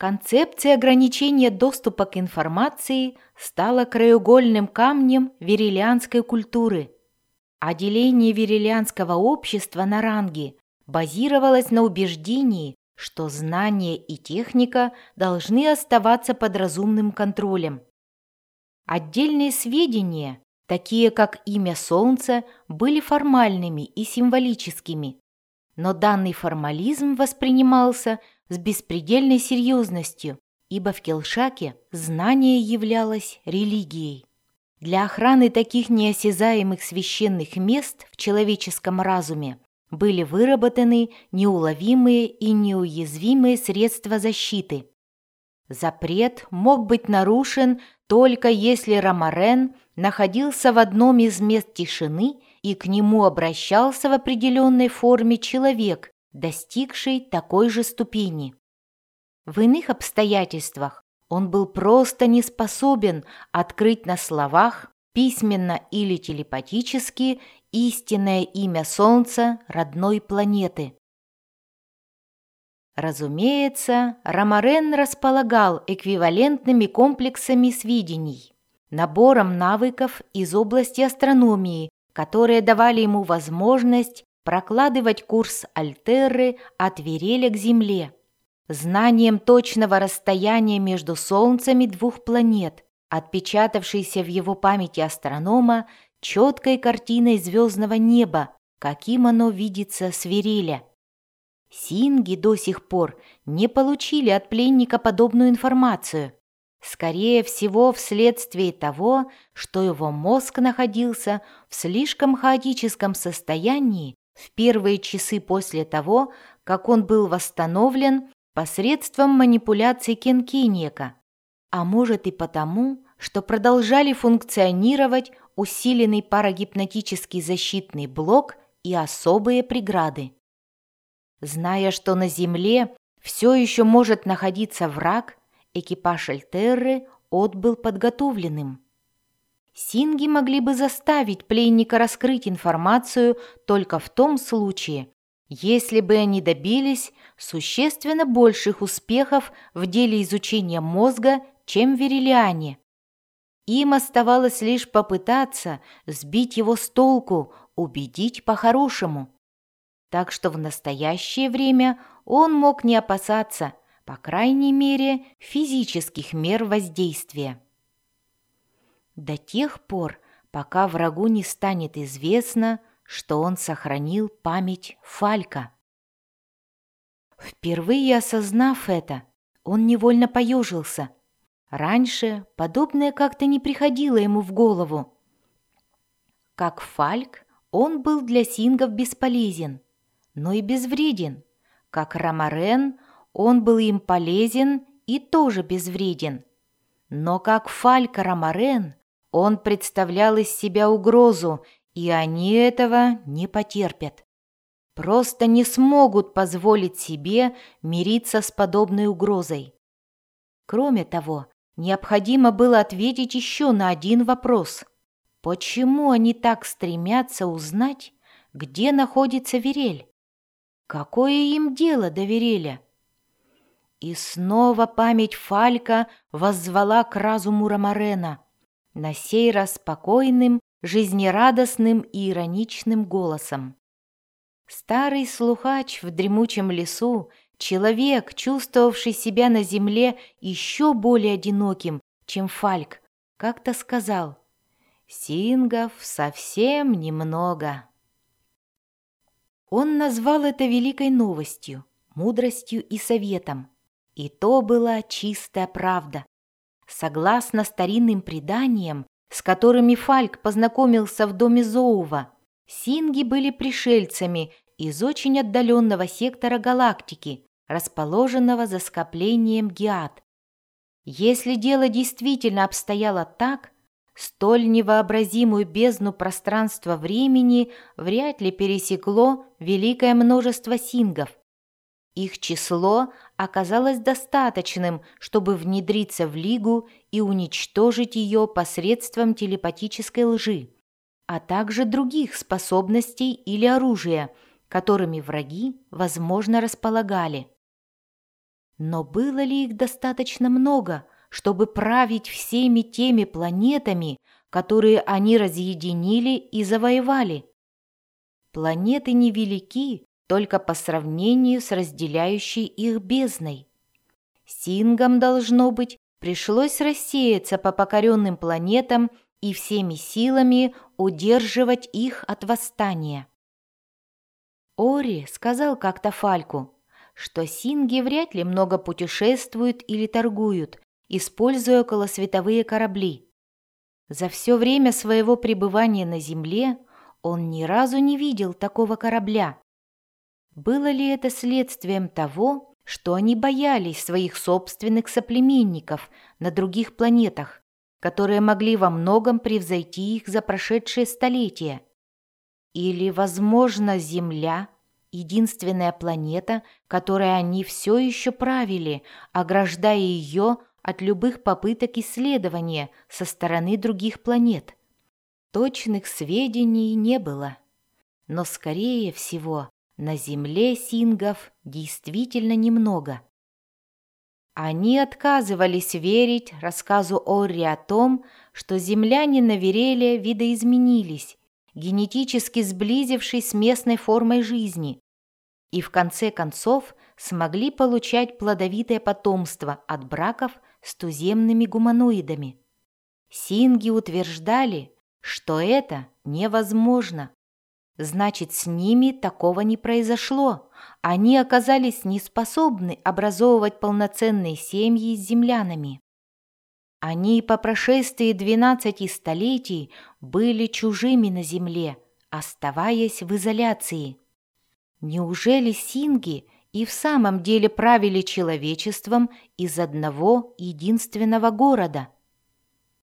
концепция ограничения доступа к информации стала краеугольным камнем верилианской культуры. А верилианского общества на ранги базировалось на убеждении, что знания и техника должны оставаться под разумным контролем. Отдельные сведения, такие как имя Солнца, были формальными и символическими, но данный формализм воспринимался с беспредельной серьезностью, ибо в Келшаке знание являлось религией. Для охраны таких неосязаемых священных мест в человеческом разуме были выработаны неуловимые и неуязвимые средства защиты. Запрет мог быть нарушен только если Ромарен находился в одном из мест тишины и к нему обращался в определенной форме человек, достигший такой же ступени. В иных обстоятельствах он был просто не способен открыть на словах, письменно или телепатически, истинное имя Солнца родной планеты. Разумеется, Ромарен располагал эквивалентными комплексами сведений, набором навыков из области астрономии, которые давали ему возможность прокладывать курс Альтерры от Вереля к Земле, знанием точного расстояния между Солнцами двух планет, отпечатавшейся в его памяти астронома четкой картиной звездного неба, каким оно видится с Вереля. Синги до сих пор не получили от пленника подобную информацию. Скорее всего, вследствие того, что его мозг находился в слишком хаотическом состоянии в первые часы после того, как он был восстановлен посредством манипуляций Кенкинека, а может и потому, что продолжали функционировать усиленный парагипнотический защитный блок и особые преграды. Зная, что на Земле все еще может находиться враг, экипаж Альтерры отбыл подготовленным. Синги могли бы заставить пленника раскрыть информацию только в том случае, если бы они добились существенно больших успехов в деле изучения мозга, чем верилиане. Им оставалось лишь попытаться сбить его с толку, убедить по-хорошему. Так что в настоящее время он мог не опасаться, по крайней мере, физических мер воздействия. До тех пор, пока врагу не станет известно, что он сохранил память Фалька. Впервые осознав это, он невольно поежился. Раньше подобное как-то не приходило ему в голову. Как Фальк, он был для сингов бесполезен – но и безвреден. Как Ромарен, он был им полезен и тоже безвреден. Но как Фалька Ромарен, он представлял из себя угрозу, и они этого не потерпят. Просто не смогут позволить себе мириться с подобной угрозой. Кроме того, необходимо было ответить еще на один вопрос. Почему они так стремятся узнать, где находится Верель? Какое им дело до Вереля? И снова память Фалька воззвала к разуму Ромарена, на сей раз спокойным, жизнерадостным и ироничным голосом. Старый слухач в дремучем лесу, человек, чувствовавший себя на земле еще более одиноким, чем Фальк, как-то сказал «Сингов совсем немного». Он назвал это великой новостью, мудростью и советом. И то была чистая правда. Согласно старинным преданиям, с которыми Фальк познакомился в доме Зоува, синги были пришельцами из очень отдаленного сектора галактики, расположенного за скоплением Геат. Если дело действительно обстояло так, Столь невообразимую бездну пространства-времени вряд ли пересекло великое множество сингов. Их число оказалось достаточным, чтобы внедриться в Лигу и уничтожить ее посредством телепатической лжи, а также других способностей или оружия, которыми враги, возможно, располагали. Но было ли их достаточно много, чтобы править всеми теми планетами, которые они разъединили и завоевали? Планеты невелики только по сравнению с разделяющей их бездной. Сингам, должно быть, пришлось рассеяться по покоренным планетам и всеми силами удерживать их от восстания. Ори сказал как-то Фальку, что синги вряд ли много путешествуют или торгуют, используя околосветовые корабли. За все время своего пребывания на Земле он ни разу не видел такого корабля. Было ли это следствием того, что они боялись своих собственных соплеменников на других планетах, которые могли во многом превзойти их за прошедшие столетия? Или, возможно, Земля — единственная планета, которой они все еще правили, ограждая ее от любых попыток исследования со стороны других планет? Точных сведений не было. Но, скорее всего, на земле сингов действительно немного. Они отказывались верить рассказу Орри о том, что земляне на Вереле видоизменились, генетически сблизившись с местной формой жизни, и в конце концов смогли получать плодовитое потомство от браков с туземными гуманоидами. Синги утверждали, что это невозможно. Значит, с ними такого не произошло. Они оказались неспособны образовывать полноценные семьи с землянами. Они по прошествии двенадцати столетий были чужими на земле, оставаясь в изоляции. Неужели синги и в самом деле правили человечеством из одного единственного города –